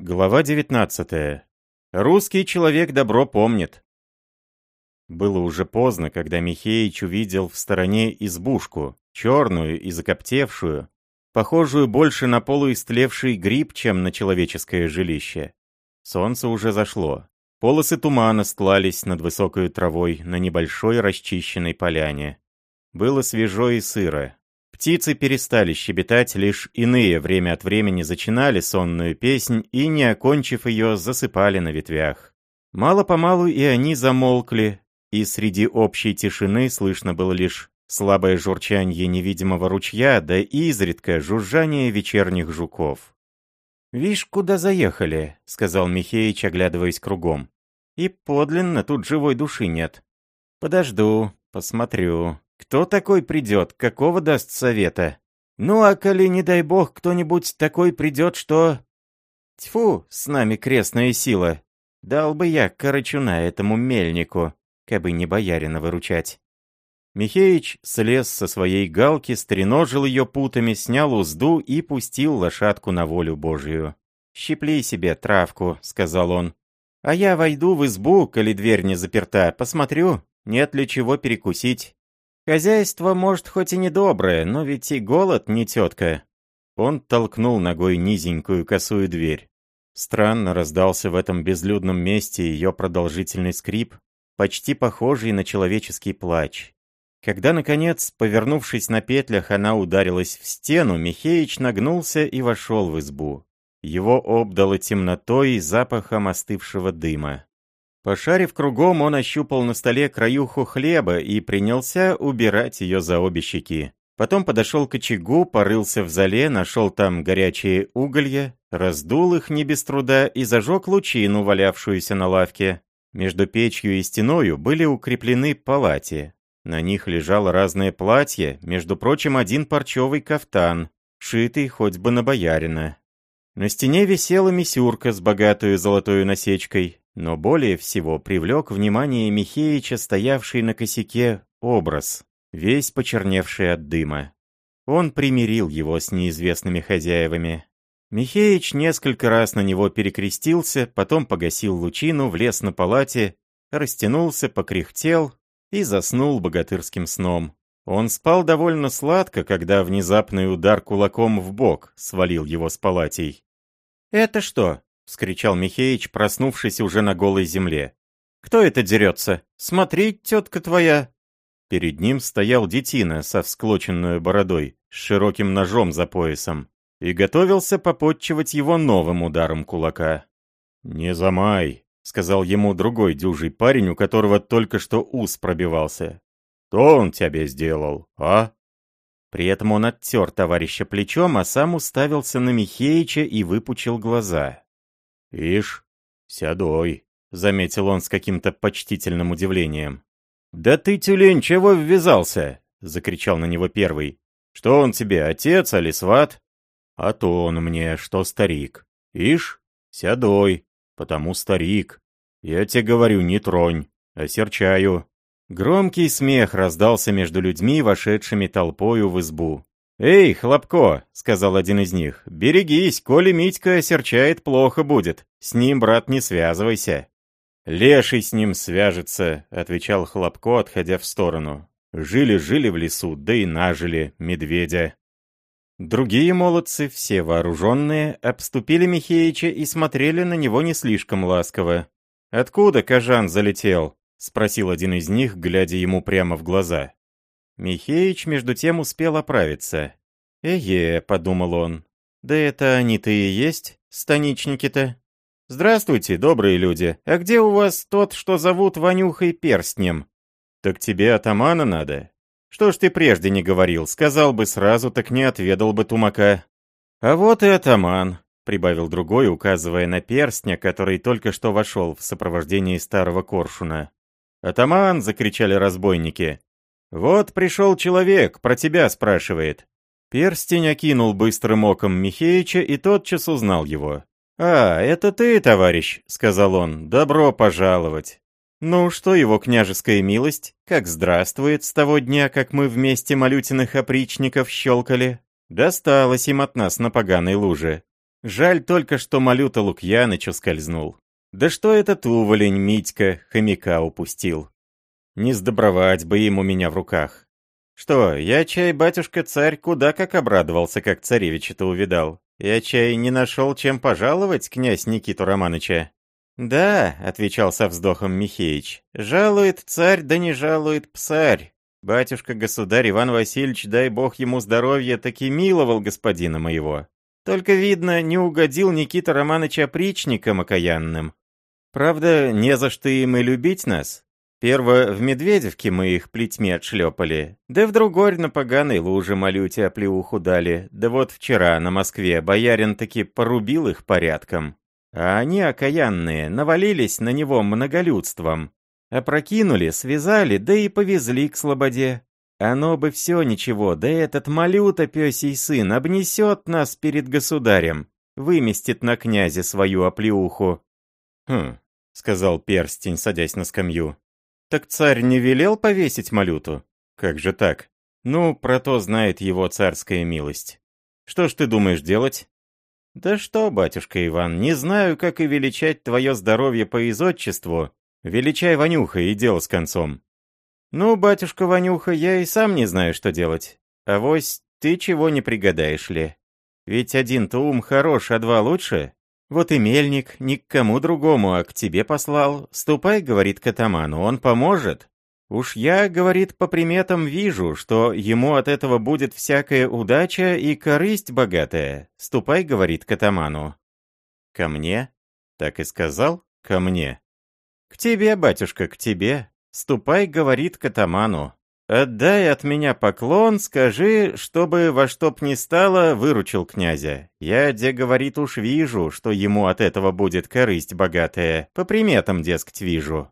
Глава 19. Русский человек добро помнит. Было уже поздно, когда Михеич увидел в стороне избушку, черную и закоптевшую, похожую больше на полуистлевший гриб, чем на человеческое жилище. Солнце уже зашло. Полосы тумана стлались над высокой травой на небольшой расчищенной поляне. Было свежо и сыро, Птицы перестали щебетать, лишь иные время от времени зачинали сонную песнь и, не окончив ее, засыпали на ветвях. Мало-помалу и они замолкли, и среди общей тишины слышно было лишь слабое журчание невидимого ручья, да изредка жужжание вечерних жуков. «Вишь, куда заехали», — сказал Михеич, оглядываясь кругом. «И подлинно тут живой души нет. Подожду, посмотрю. Кто такой придет, какого даст совета? Ну, а коли, не дай бог, кто-нибудь такой придет, что... Тьфу, с нами крестная сила. Дал бы я корочуна этому мельнику, кабы не боярина выручать. Михеич слез со своей галки, стреножил ее путами, снял узду и пустил лошадку на волю Божию. «Щипли себе травку», — сказал он. «А я войду в избу, коли дверь не заперта, посмотрю, нет ли чего перекусить. Хозяйство, может, хоть и недоброе, но ведь и голод не тетка. Он толкнул ногой низенькую косую дверь. Странно раздался в этом безлюдном месте ее продолжительный скрип, почти похожий на человеческий плач. Когда, наконец, повернувшись на петлях, она ударилась в стену, Михеич нагнулся и вошел в избу. Его обдало темнотой и запахом остывшего дыма. Пошарив кругом, он ощупал на столе краюху хлеба и принялся убирать ее за обе щеки. Потом подошел к очагу, порылся в зале, нашел там горячие уголья, раздул их не без труда и зажег лучину, валявшуюся на лавке. Между печью и стеною были укреплены палати. На них лежало разное платье, между прочим, один парчевый кафтан, шитый хоть бы на боярина. На стене висела мисюрка с богатую золотой насечкой, но более всего привлек внимание Михеича, стоявший на косяке, образ, весь почерневший от дыма. Он примирил его с неизвестными хозяевами. Михеич несколько раз на него перекрестился, потом погасил лучину, влез на палате, растянулся, покряхтел и заснул богатырским сном. Он спал довольно сладко, когда внезапный удар кулаком в бок свалил его с палатей. «Это что?» — вскричал Михеич, проснувшись уже на голой земле. «Кто это дерется? Смотри, тетка твоя!» Перед ним стоял детина со всклоченной бородой, с широким ножом за поясом, и готовился попотчевать его новым ударом кулака. «Не замай», — сказал ему другой дюжий парень, у которого только что ус пробивался. «Что он тебе сделал, а?» При этом он оттер товарища плечом, а сам уставился на Михеича и выпучил глаза. «Ишь, сядой», — заметил он с каким-то почтительным удивлением. «Да ты, тюлень, чего ввязался?» — закричал на него первый. «Что он тебе, отец или сват?» «А то он мне, что старик. Ишь, сядой, потому старик. Я тебе говорю, не тронь, осерчаю». Громкий смех раздался между людьми, вошедшими толпою в избу. «Эй, Хлопко!» — сказал один из них. «Берегись, коли Митька осерчает, плохо будет. С ним, брат, не связывайся». «Леший с ним свяжется», — отвечал Хлопко, отходя в сторону. «Жили-жили в лесу, да и нажили медведя». Другие молодцы, все вооруженные, обступили Михеича и смотрели на него не слишком ласково. «Откуда Кожан залетел?» — спросил один из них, глядя ему прямо в глаза. Михеич между тем успел оправиться. «Эге», — подумал он, — «да это они-то и есть, станичники-то». «Здравствуйте, добрые люди, а где у вас тот, что зовут Ванюхой Перстнем?» «Так тебе атамана надо?» «Что ж ты прежде не говорил, сказал бы сразу, так не отведал бы тумака». «А вот и атаман», — прибавил другой, указывая на перстня, который только что вошел в сопровождении старого коршуна. «Атаман!» — закричали разбойники. «Вот пришел человек, про тебя спрашивает». Перстень окинул быстрым оком Михеича и тотчас узнал его. «А, это ты, товарищ», — сказал он, — «добро пожаловать». «Ну, что его княжеская милость? Как здравствует с того дня, как мы вместе малютиных опричников щелкали? Досталось им от нас на поганой луже. Жаль только, что Малюта Лукьяныч ускользнул. Да что этот уволень Митька хомяка упустил? Не сдобровать бы ему меня в руках. Что, я чай, батюшка-царь, куда как обрадовался, как царевича-то увидал. Я чай не нашел, чем пожаловать, князь Никиту Романыча. «Да», — отвечал со вздохом Михеич, — «жалует царь, да не жалует псарь. Батюшка-государь Иван Васильевич, дай бог ему здоровья, таки миловал господина моего. Только, видно, не угодил Никита Романович опричникам окаянным. Правда, не за что им и любить нас. Перво в Медведевке мы их плетьми отшлепали, да в другой на поганой луже малюте оплеуху дали, да вот вчера на Москве боярин таки порубил их порядком. А они, окаянные, навалились на него многолюдством. Опрокинули, связали, да и повезли к слободе. Оно бы все ничего, да этот малюта пёсий сын обнесет нас перед государем, выместит на князе свою оплеуху. «Хм», — сказал перстень, садясь на скамью. «Так царь не велел повесить малюту? Как же так? Ну, про то знает его царская милость. Что ж ты думаешь делать?» «Да что, батюшка Иван, не знаю, как и величать твое здоровье по изотчеству. Величай Ванюха и дело с концом». «Ну, батюшка Ванюха, я и сам не знаю, что делать. А вось ты чего не пригадаешь ли? Ведь один-то ум хорош, а два лучше. Вот и мельник ни к кому другому, а к тебе послал. Ступай, говорит к он поможет. Уж я, говорит, по приметам вижу, что ему от этого будет всякая удача и корысть богатая. Ступай, говорит Катаману. Ко мне? Так и сказал? Ко мне. К тебе, батюшка, к тебе. Ступай, говорит Катаману. Отдай от меня поклон, скажи, чтобы во что б ни стало выручил князя. Я, где говорит, уж вижу, что ему от этого будет корысть богатая. По приметам, дескать, вижу.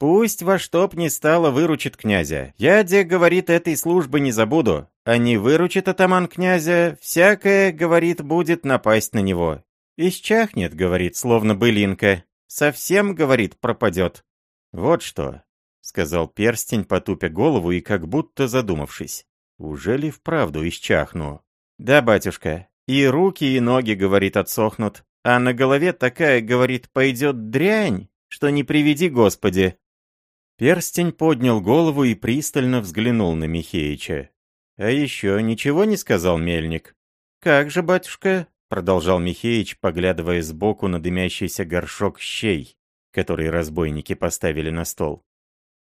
Пусть во что б ни стало выручит князя. Я, де, говорит, этой службы не забуду. А не выручит атаман князя, всякое, говорит, будет напасть на него. Исчахнет, говорит, словно былинка. Совсем, говорит, пропадет. Вот что, сказал перстень, потупя голову и как будто задумавшись. Уже ли вправду исчахну? Да, батюшка. И руки, и ноги, говорит, отсохнут. А на голове такая, говорит, пойдет дрянь, что не приведи Господи. Перстень поднял голову и пристально взглянул на Михеича. «А еще ничего не сказал мельник?» «Как же, батюшка?» — продолжал Михеич, поглядывая сбоку на дымящийся горшок щей, который разбойники поставили на стол.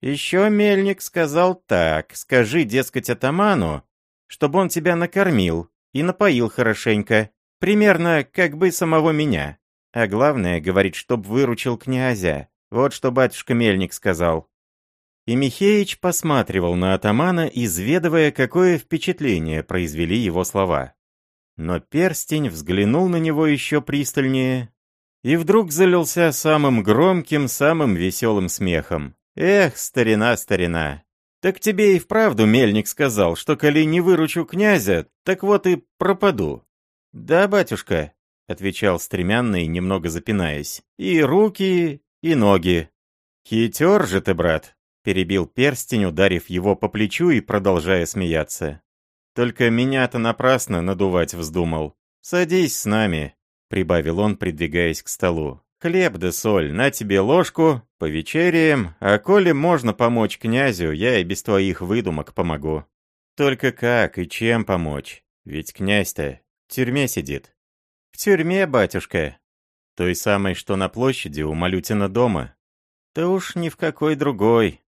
«Еще мельник сказал так, скажи, дескать, атаману, чтобы он тебя накормил и напоил хорошенько, примерно как бы самого меня. А главное, говорит, чтоб выручил князя, вот что батюшка Мельник сказал. И Михеич посматривал на атамана, изведывая, какое впечатление произвели его слова. Но перстень взглянул на него еще пристальнее и вдруг залился самым громким, самым веселым смехом. «Эх, старина, старина! Так тебе и вправду мельник сказал, что коли не выручу князя, так вот и пропаду». «Да, батюшка», — отвечал стремянный, немного запинаясь, — «и руки, и ноги. Хитер же ты, брат, перебил перстень, ударив его по плечу и продолжая смеяться. Только меня-то напрасно надувать вздумал. Садись с нами, прибавил он, придвигаясь к столу. Хлеб да соль, на тебе ложку, повечеряем, а коли можно помочь князю, я и без твоих выдумок помогу. Только как и чем помочь? Ведь князь-то в тюрьме сидит. В тюрьме, батюшка, той самой, что на площади у Малютина дома. Да уж ни в какой другой.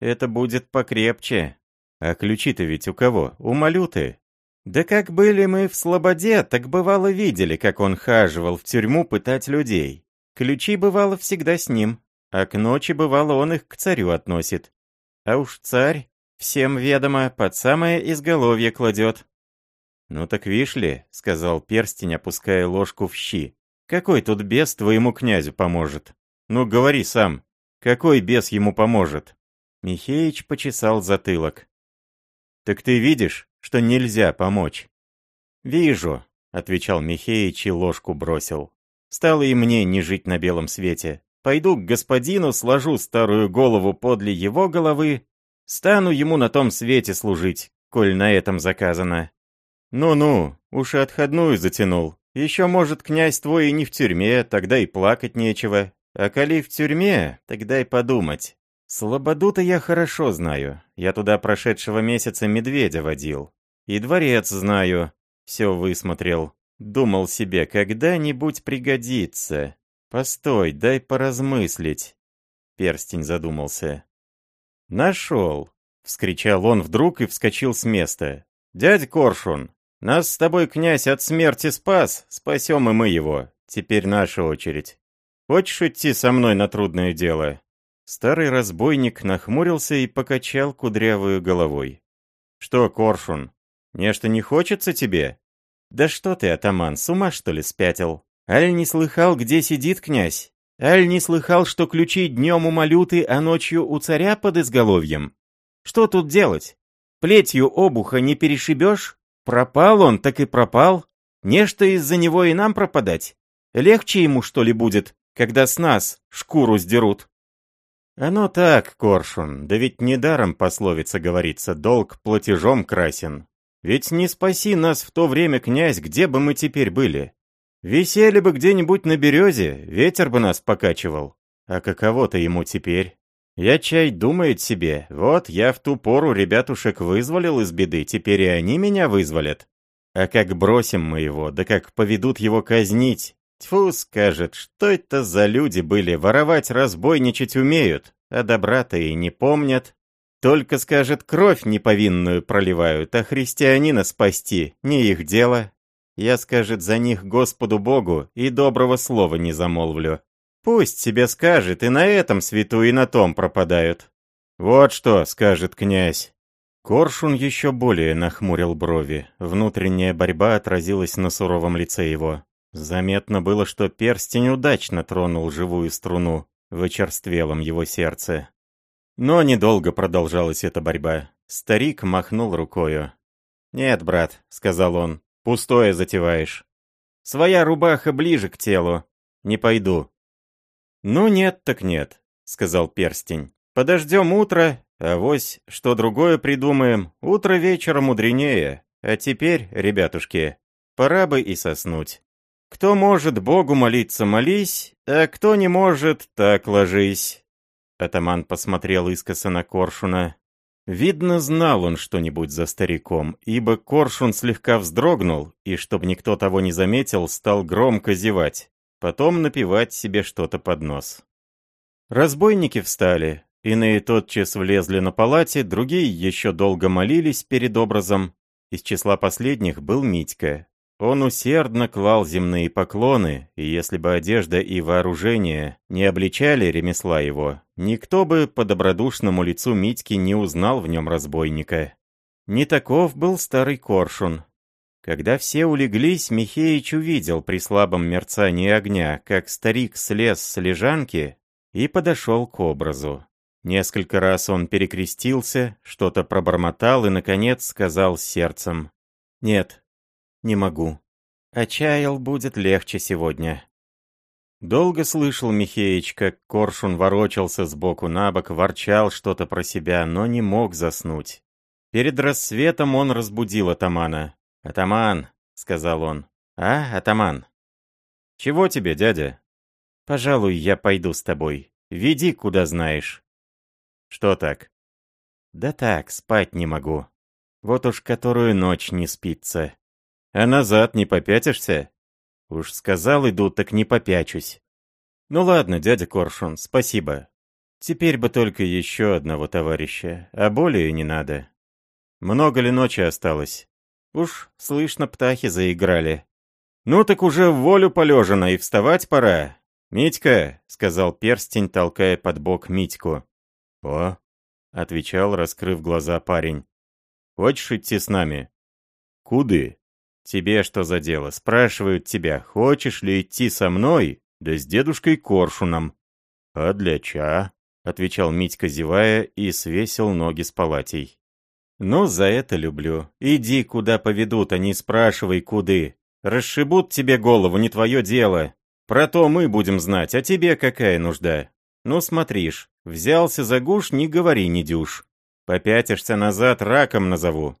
Это будет покрепче. А ключи-то ведь у кого? У Малюты. Да как были мы в Слободе, так бывало видели, как он хаживал в тюрьму пытать людей. Ключи бывало всегда с ним, а к ночи бывало он их к царю относит. А уж царь, всем ведомо, под самое изголовье кладет. «Ну так вишь ли», — сказал перстень, опуская ложку в щи. Какой тут бес твоему князю поможет? Ну, говори сам. Какой бес ему поможет?» Михеич почесал затылок. «Так ты видишь, что нельзя помочь?» «Вижу», — отвечал Михеич и ложку бросил. «Стало и мне не жить на белом свете. Пойду к господину, сложу старую голову подле его головы, стану ему на том свете служить, коль на этом заказано». «Ну-ну, уж и отходную затянул. Еще, может, князь твой и не в тюрьме, тогда и плакать нечего. А коли в тюрьме, тогда и подумать. Слободу-то я хорошо знаю. Я туда прошедшего месяца медведя водил. И дворец знаю. Все высмотрел. Думал себе, когда-нибудь пригодится. Постой, дай поразмыслить. Перстень задумался. Нашел. Вскричал он вдруг и вскочил с места. «Дядь Коршун, нас с тобой князь от смерти спас, спасем и мы его. Теперь наша очередь. Хочешь идти со мной на трудное дело?» Старый разбойник нахмурился и покачал кудрявую головой. «Что, Коршун, нечто не хочется тебе?» «Да что ты, атаман, с ума что ли спятил? Аль не слыхал, где сидит князь? Аль не слыхал, что ключи днем у малюты, а ночью у царя под изголовьем? Что тут делать? Плетью обуха не перешибешь? Пропал он, так и пропал. Нечто из-за него и нам пропадать. Легче ему, что ли, будет, когда с нас шкуру сдерут?» «Оно так, Коршун, да ведь недаром пословица говорится, долг платежом красен. Ведь не спаси нас в то время, князь, где бы мы теперь были? Висели бы где-нибудь на березе, ветер бы нас покачивал. А каково-то ему теперь? Я чай думает себе, вот я в ту пору ребятушек вызволил из беды, теперь и они меня вызволят. А как бросим мы его, да как поведут его казнить, Тьфу, скажет, что это за люди были, воровать, разбойничать умеют, а добра-то и не помнят. Только, скажет, кровь неповинную проливают, а христианина спасти, не их дело. Я, скажет, за них Господу Богу и доброго слова не замолвлю. Пусть себе скажет, и на этом свету, и на том пропадают. Вот что, скажет князь. Коршун еще более нахмурил брови. Внутренняя борьба отразилась на суровом лице его. Заметно было, что перстень удачно тронул живую струну в очерствелом его сердце. Но недолго продолжалась эта борьба. Старик махнул рукою. «Нет, брат», — сказал он, — «пустое затеваешь. Своя рубаха ближе к телу. Не пойду». «Ну нет так нет», — сказал перстень. «Подождем утро, а вось что другое придумаем. Утро вечера мудренее. А теперь, ребятушки, пора бы и соснуть». Кто может Богу молиться, молись, а кто не может, так ложись. Атаман посмотрел искоса на Коршуна. Видно, знал он что-нибудь за стариком, ибо Коршун слегка вздрогнул, и, чтобы никто того не заметил, стал громко зевать, потом напевать себе что-то под нос. Разбойники встали, иные тотчас влезли на палате, другие еще долго молились перед образом. Из числа последних был Митька, он усердно клал земные поклоны, и если бы одежда и вооружение не обличали ремесла его, никто бы по добродушному лицу Митьки не узнал в нем разбойника. Не таков был старый коршун. Когда все улеглись, Михеич увидел при слабом мерцании огня, как старик слез с лежанки и подошел к образу. Несколько раз он перекрестился, что-то пробормотал и, наконец, сказал сердцем «Нет, не могу. Отчаял будет легче сегодня. Долго слышал Михеич, как коршун ворочался сбоку на бок, ворчал что-то про себя, но не мог заснуть. Перед рассветом он разбудил атамана. «Атаман», — сказал он. «А, атаман?» «Чего тебе, дядя?» «Пожалуй, я пойду с тобой. Веди, куда знаешь». «Что так?» «Да так, спать не могу. Вот уж которую ночь не спится». А назад не попятишься? Уж сказал иду, так не попячусь. Ну ладно, дядя Коршун, спасибо. Теперь бы только еще одного товарища, а более не надо. Много ли ночи осталось? Уж, слышно, птахи заиграли. Ну так уже в волю полежено, и вставать пора. «Митька», — сказал перстень, толкая под бок Митьку. «О», — отвечал, раскрыв глаза парень. «Хочешь идти с нами?» «Куды?» «Тебе что за дело? Спрашивают тебя, хочешь ли идти со мной, да с дедушкой Коршуном?» «А для ча?» — отвечал Митька, зевая, и свесил ноги с палатей. «Ну, за это люблю. Иди, куда поведут, а не спрашивай, куды. Расшибут тебе голову, не твое дело. Про то мы будем знать, а тебе какая нужда? Ну, смотришь, взялся за гуш, не говори, не дюшь. Попятишься назад, раком назову».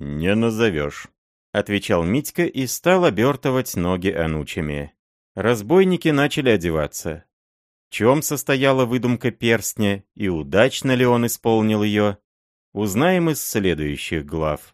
«Не назовешь», отвечал Митька и стал обертывать ноги анучами. Разбойники начали одеваться. В чем состояла выдумка перстня и удачно ли он исполнил ее, узнаем из следующих глав.